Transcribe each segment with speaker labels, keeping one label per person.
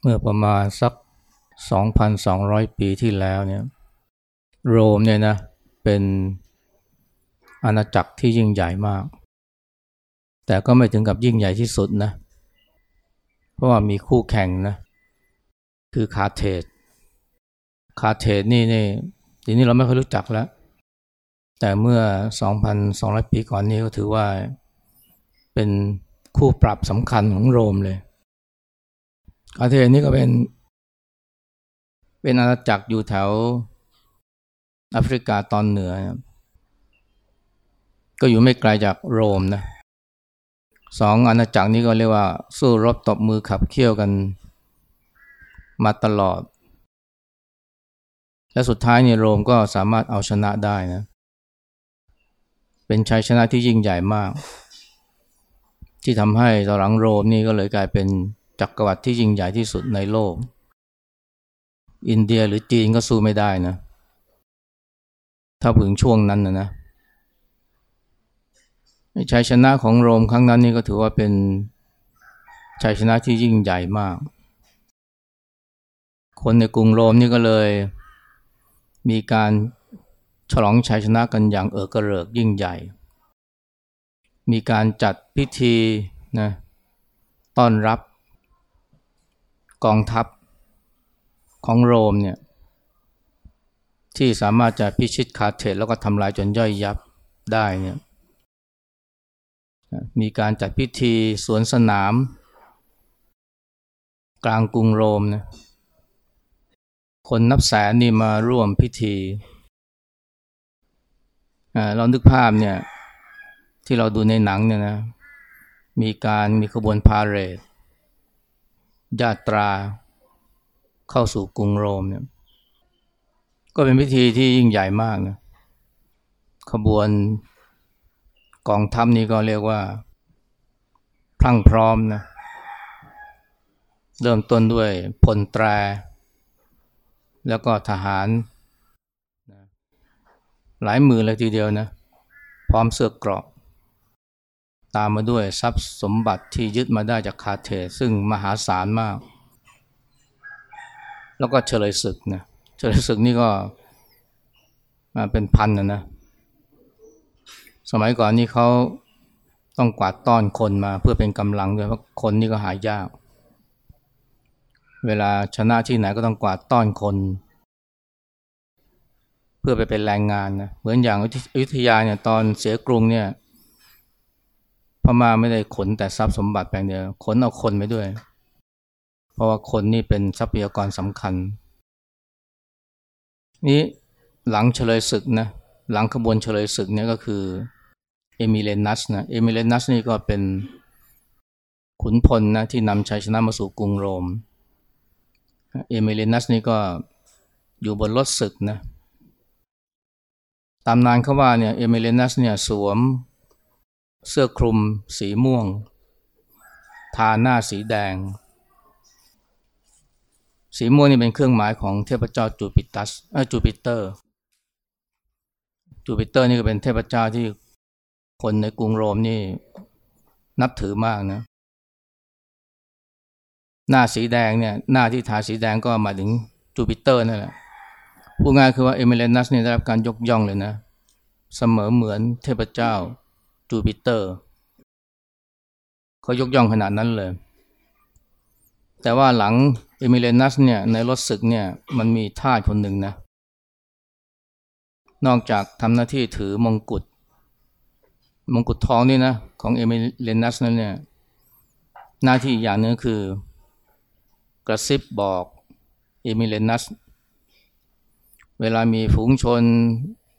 Speaker 1: เมื่อประมาณสัก 2,200 ปีที่แล้วเนี่ยโรมเนี่ยนะเป็นอาณาจักรที่ยิ่งใหญ่มาก แต่ก็ไม่ถึงกับยิ่งใหญ่ที่สุดนะ เพราะว่ามีคู่แข่งนะ คือคาร์เธจคาร์เธจนี่นี่ทีนี้เราไม่ค่อยรู้จักแล้ว แต่เมื่อ 2,200 ปีก่อนนี้ก็ถือว่าเป็นคู่ปรับสำคัญของโรมเลย คาเทนี่ก็เป็น เป็นอาณาจักรอยู่แถวแอฟริกาตอนเหนือนะก็อยู่ไม่ไกลจากโรมนะสองอาณาจักรนี้ก็เรียกว่า สู้รบตบมือขับเคี่ยวกันมาตลอด และสุดท้ายเนี่ยโรมก็สามารถเอาชนะได้นะ เป็นชัยชนะที่ยิ่งใหญ่มาก ที่ทำให้ตอนหลังโรมนี่ก็เลยกลายเป็น จักรวรรดิที่ยิ่งใหญ่ที่สุดในโลก อินเดียหรือจีนก็สู้ไม่ได้นะ ถ้าถึงช่วงนั้นนะนะชัยชนะของโรมครั้งนั้นนี่ก็ถือว่าเป็นชัยชนะที่ยิ่งใหญ่มาก คนในกรุงโรมนี่ก็เลยมีการฉลองชัยชนะกันอย่างเอิกกระเริกยิ่งใหญ่ มีการจัดพิธีนะต้อนรับ กองทัพของโรมเนี่ยที่สามารถจะพิชิตคาเทสแล้วก็ทำลายจนย่อยยับได้เนี่ยมีการจัดพิธีสวนสนาม กลางกรุงโรมนะคนนับแสนนี่มาร่วมพิธีเรานึกภาพเนี่ยที่เราดูในหนังเนี่ยนะมีการมีขบวนพาเหรด ญาตราเข้าสู่กรุงโรมเนี่ยก็เป็นพิธีที่ยิ่งใหญ่มากนะขบวนกองทัพนี้ก็เรียกว่าพรั่งพร้อมนะเริ่มต้นด้วยพลแตร แล้วก็ทหาร หลายหมื่นเลยทีเดียวนะ พร้อมเสื้อเกราะ ตามมาด้วยทรัพย์สมบัติที่ยึดมาได้จากคาเทซึ่งมหาศาลมาก แล้วก็เฉลยศึกนะเฉลยศึกนี่ก็มาเป็นพันนะนะ สมัยก่อนนี่เขาต้องกวาดต้อนคนมาเพื่อเป็นกำลังด้วยเพราะคนนี่ก็หายาก เวลาชนะที่ไหนก็ต้องกวาดต้อนคน เพื่อไปเป็นแรงงานนะเหมือนอย่างอยุธยาเนี่ยตอนเสียกรุงเนี่ย พม่าไม่ได้ขนแต่ทรัพย์สมบัติแปลงเดียวขนเอาคนไปด้วย เพราะว่าคนนี่เป็นทรัพยากรสำคัญ นี้หลังเฉลยศึกนะหลังขบวนเฉลยศึกเนี่ยก็คือเอมิเลนัสนะเอมิเลนัสนี่ก็เป็นขุนพลนะที่นำชัยชนะมาสู่กรุงโรม เอมิเลนัสนี่ก็อยู่บนรถศึกนะตามนานเขาว่าเนี่ยเอมิเลนัสเนี่ยสวม เสื้อคลุมสีม่วง ทาหน้าสีแดง สีม่วงนี่เป็นเครื่องหมายของเทพเจ้าจูปิตัสจูปิเตอร์ จูปิเตอร์นี่ก็เป็นเทพเจ้าที่คนในกรุงโรมนี่นับถือมากนะ หน้าสีแดงเนี่ย หน้าที่ทาสีแดงก็หมายถึงจูปิเตอร์นั่นแหละพูดง่ายคือว่าเอมิเลียนัสเนี่ยได้รับการยกย่องเลยนะ เสมอเหมือนเทพเจ้า จูปิเตอร์เขายกย่องขนาดนั้นเลย แต่ว่าหลังเอมิเลนัสเนี่ยในรถศึกเนี่ยมันมีทาสคนหนึ่งนะ นอกจากทำหน้าที่ถือมงกุฎมงกุฎทองนี่นะของเอมิเลนัสนั่นเนี่ยหน้าที่อย่างนึงคือกระซิบบอกเอมิเลนัส เวลามีฝูงชน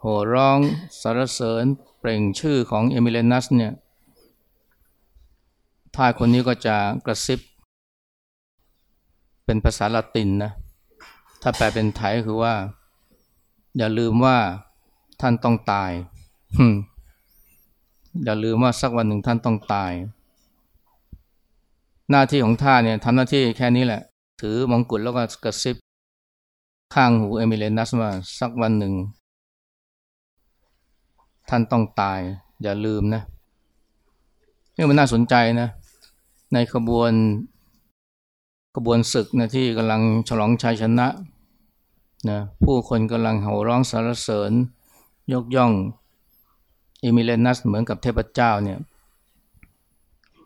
Speaker 1: โห่ร้องสรรเสริญ เปล่งชื่อของเอมิเลนัสเนี่ยทายคนนี้ก็จะกระซิบ เป็นภาษาละตินนะ ถ้าแปลเป็นไทยคือว่า อย่าลืมว่าท่านต้องตายอย่าลืมว่าสักวันหนึ่งท่านต้องตาย หน้าที่ของท่านเนี่ยทำหน้าที่แค่นี้แหละ ถือมงกุฎแล้วก็กระซิบ ข้างหูเอมิเลนัสว่าสักวันหนึ่ง ท่านต้องตาย อย่าลืมนะนี่มันน่าสนใจนะ ในขบวนกระบวนศึกนะที่กำลังฉลองชัยชนะนะผู้คนกำลังโห่ร้องสรรเสริญ ยกย่องเอมิเลนัสเหมือนกับเทพเจ้าเนี่ย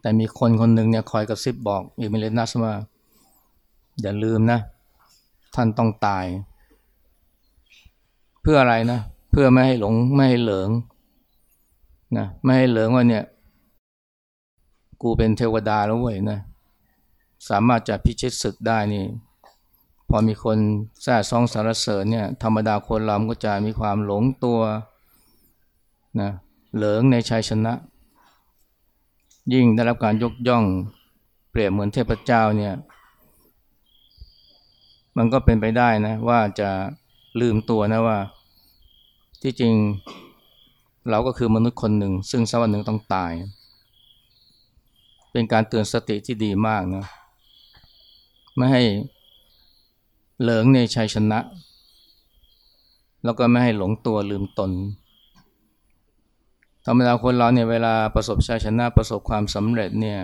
Speaker 1: แต่มีคนคนหนึ่งเนี่ยคอยกระซิบบอกเอมิเลนัสว่า อย่าลืมนะ ท่านต้องตาย เพื่ออะไรนะ เพื่อไม่ให้หลงไม่ให้เหลิงนะไม่ให้เหลิงว่าเนี่ย กูเป็นเทวดาแล้วเว้ยนะสามารถจะพิชิตศึกได้นี่ พอมีคนแซ่ซองสารเสริญเนี่ย ธรรมดาคนเราก็จะมีความหลงตัวนะเหลิงในชัยชนะ ยิ่งได้รับการยกย่องเปรียบเหมือนเทพเจ้าเนี่ย มันก็เป็นไปได้นะ ว่าจะลืมตัวนะว่า ที่จริงเราก็คือมนุษย์คนหนึ่ง ซึ่งสักวันหนึ่งต้องตาย เป็นการเตือนสติที่ดีมากนะ ไม่ให้เหลิงในชัยชนะ แล้วก็ไม่ให้หลงตัวลืมตนธรรมดาคนเราเนี่ยเวลาประสบชัยชนะประสบความสำเร็จเนี่ย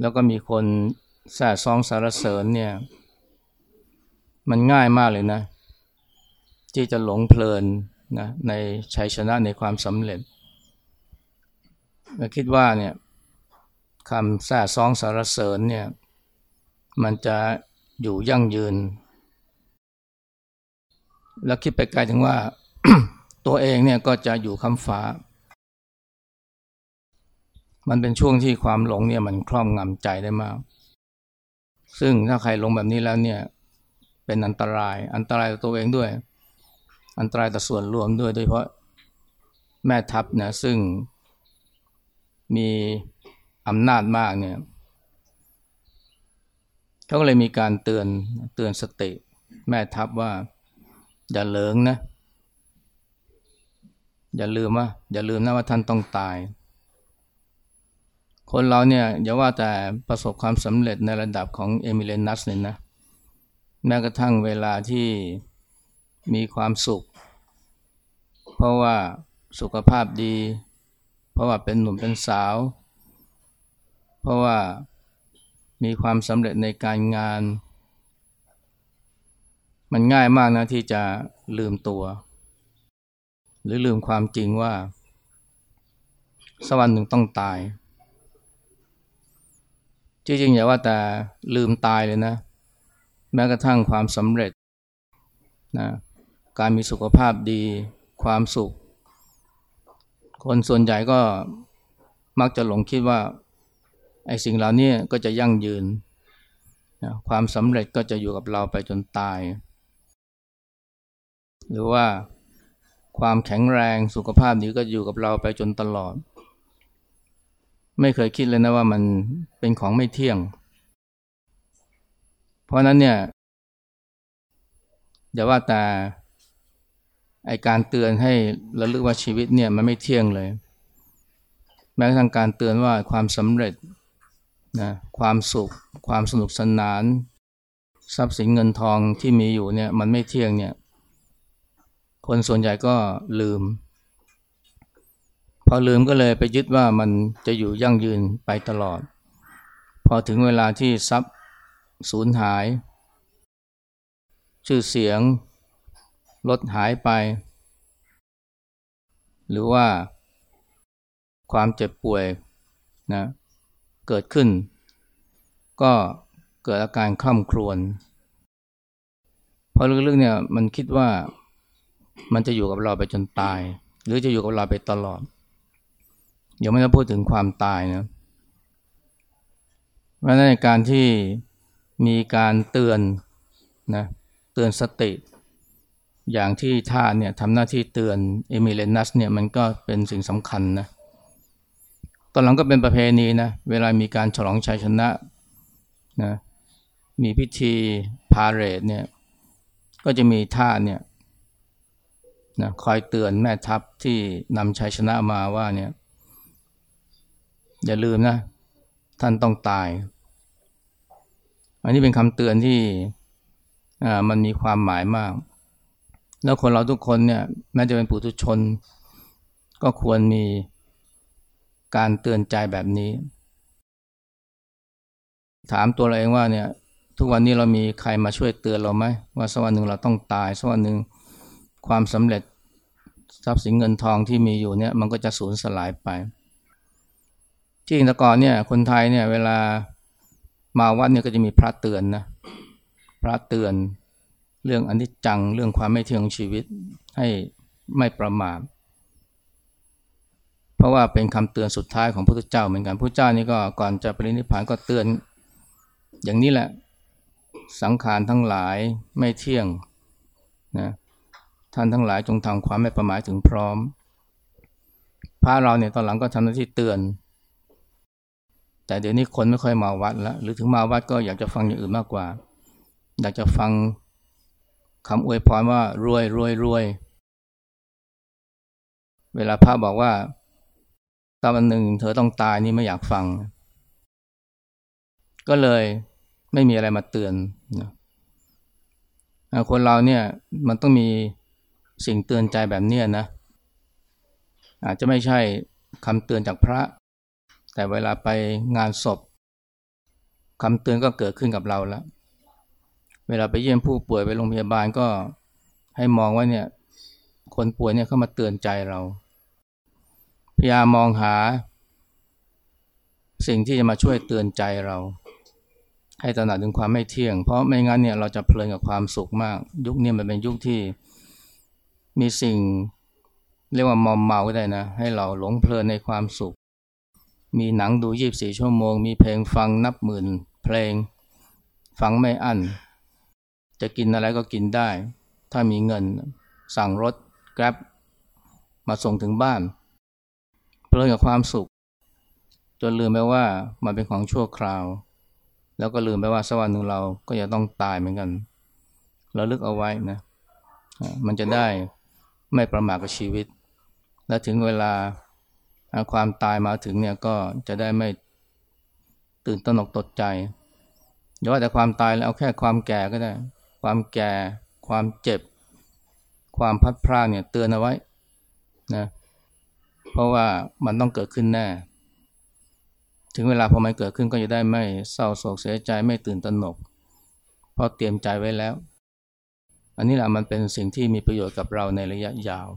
Speaker 1: แล้วก็มีคนแส่ซองสารเสริญเนี่ย มันง่ายมากเลยนะ ที่จะหลงเพลินนะในชัยชนะในความสำเร็จคิดว่าเนี่ยคำแส่ซองสารเสริญเนี่ยมันจะอยู่ยั่งยืน แล้วคิดไปไกลถึงว่า ตัวเองเนี่ยก็จะอยู่คำฟ้า มันเป็นช่วงที่ความหลงเนี่ยมันครอบงำใจได้มาก ซึ่งถ้าใครหลงแบบนี้แล้วเนี่ยเป็นอันตราย อันตรายต่อตัวเองด้วย อันตรายต่อส่วนรวมด้วยโดยเฉพาะแม่ทัพนะซึ่งมีอำนาจมากเนี่ยเขาก็เลยมีการเตือนเตือนสติแม่ทัพว่า อย่าเลิงนะ อย่าลืมว่า อย่าลืมนะว่าท่านต้องตาย คนเราเนี่ยอย่าว่าแต่ประสบความสำเร็จในระดับของเอมิเลนัสเลยนะแม้กระทั่งเวลาที่ มีความสุข เพราะว่าสุขภาพดี เพราะว่าเป็นหนุ่มเป็นสาว เพราะว่ามีความสำเร็จในการงาน มันง่ายมากนะที่จะลืมตัว หรือลืมความจริงว่าสักวันหนึ่งต้องตายจริงๆอย่าว่าแต่ลืมตายเลยนะ แม้กระทั่งความสำเร็จนะ การมีสุขภาพดีความสุข คนส่วนใหญ่ก็มักจะหลงคิดว่าไอ้สิ่งเหล่านี้ก็จะยั่งยืน ความสำเร็จก็จะอยู่กับเราไปจนตาย หรือว่าความแข็งแรงสุขภาพนี้ก็อยู่กับเราไปจนตลอด ไม่เคยคิดเลยนะว่ามันเป็นของไม่เที่ยง เพราะนั้นเนี่ยอย่าว่าแต่ ไอการเตือนให้ระลึกว่าชีวิตเนี่ยมันไม่เที่ยงเลย แม้กระทั่งการเตือนว่าความสำเร็จนะความสุข ความสนุกสนาน ทรัพย์สินเงินทองที่มีอยู่เนี่ยมันไม่เที่ยงเนี่ยคนส่วนใหญ่ก็ลืม พอลืมก็เลยไปยึดว่ามันจะอยู่ยั่งยืนไปตลอด พอถึงเวลาที่ทรัพย์สูญหาย ชื่อเสียง ลดหายไป หรือว่าความเจ็บป่วยนะเกิดขึ้น ก็เกิดอาการคล่ำครวญเพราะเรื่องเนี่ยมันคิดว่ามันจะอยู่กับเราไปจนตาย หรือจะอยู่กับเราไปตลอดย่าไม่ต้องพูดถึงความตายนะเพราะในการที่มีการเตือนนะเตือนสติ อย่างที่ท่าเนี่ยทำหน้าที่เตือนเอมิเลนัสเนี่ยมันก็เป็นสิ่งสำคัญนะตอนหลังก็เป็นประเพณีนะเวลามีการฉลองชัยชนะนะมีพิธีพาเรดเนี่ยก็จะมีท่าเนี่ยนะคอยเตือนแม่ทัพที่นำชัยชนะมาว่าเนี่ยอย่าลืมนะท่านต้องตาย อันนี้เป็นคำเตือนที่อ่ามันมีความหมายมาก แล้วคนเราทุกคนเนี่ยแม้จะเป็นปุถุชน ก็ควรมีการเตือนใจแบบนี้ ถามตัวเราเองว่าเนี่ยทุกวันนี้เรามีใครมาช่วยเตือนเราไหมว่าสักวันหนึ่งเราต้องตายสักวันหนึ่งความสำเร็จทรัพย์สินเงินทองที่มีอยู่เนี่ยมันก็จะสูญสลายไปจริงแต่ก่อนเนี่ยคนไทยเนี่ยเวลามาวัดเนี่ยก็จะมีพระเตือนนะพระเตือน เรื่องอนิจจังเรื่องความไม่เที่ยงของชีวิตให้ไม่ประมาทเพราะว่าเป็นคำเตือนสุดท้ายของพระพุทธเจ้า เหมือนกันพระเจ้านี่ก็ก่อนจะปรินิพพานก็เตือน อย่างนี้แหละสังขารทั้งหลายไม่เที่ยงนะท่านทั้งหลายจงทำความไม่ประมาทถึงพร้อม พระเราเนี่ยตอนหลังก็ทำหน้าที่เตือน แต่เดี๋ยวนี้คนไม่ค่อยมาวัดแล้วหรือถึงมาวัดก็อยากจะฟังอย่างอื่นมากกว่า อยากจะฟัง คำอวยพรว่ารวยรวยรวย เวลาพระบอกว่าตอนวันหนึ่งเธอต้องตายนี่ไม่อยากฟัง ก็เลยไม่มีอะไรมาเตือนนะคนเราเนี่ยมันต้องมีสิ่งเตือนใจแบบนี้นะ อาจจะไม่ใช่คำเตือนจากพระ แต่เวลาไปงานศพคำเตือนก็เกิดขึ้นกับเราแล้ว เวลาไปเยี่ยมผู้ป่วยไปโรงพยาบาลก็ให้มองว่าเนี่ย คนป่วยเนี่ยเข้ามาเตือนใจเรา พยายามมองหา สิ่งที่จะมาช่วยเตือนใจเรา ให้ตระหนักถึงความไม่เที่ยง เพราะไม่งั้นเนี่ยเราจะเพลินกับความสุขมาก ยุคนี้มันเป็นยุคที่มีสิ่งเรียกว่ามอมเมาก็ได้นะ ให้เราหลงเพลินในความสุข มีหนังดูยีบสี่ชั่วโมง มีเพลงฟังนับหมื่น เพลงฟังไม่อั้น จะกินอะไรก็กินได้ ถ้ามีเงินสั่งรถแกร็บมาส่งถึงบ้าน เพลินกับความสุข จนลืมไปว่ามันเป็นของชั่วคราว แล้วก็ลืมไปว่าสักวันหนึ่งเราก็จะต้องตายเหมือนกัน เราลึกเอาไว้นะ มันจะได้ไม่ประมาทกับชีวิต และถึงเวลาความตายมาถึงเนี่ยก็จะได้ไม่ตื่นตระหนกตกใจอย่าว่าแต่ความตายแล้วเอาแค่ความแก่ก็ได้ ความแก่ ความเจ็บ ความพัดพรากเนี่ยเตือนเอาไว้นะเพราะว่ามันต้องเกิดขึ้นแน่ ถึงเวลาพอมันเกิดขึ้นก็จะได้ไม่เศร้าโศกเสียใจไม่ตื่นตระหนก เพราะเตรียมใจไว้แล้ว อันนี้แหละมันเป็นสิ่งที่มีประโยชน์กับเราในระยะยาว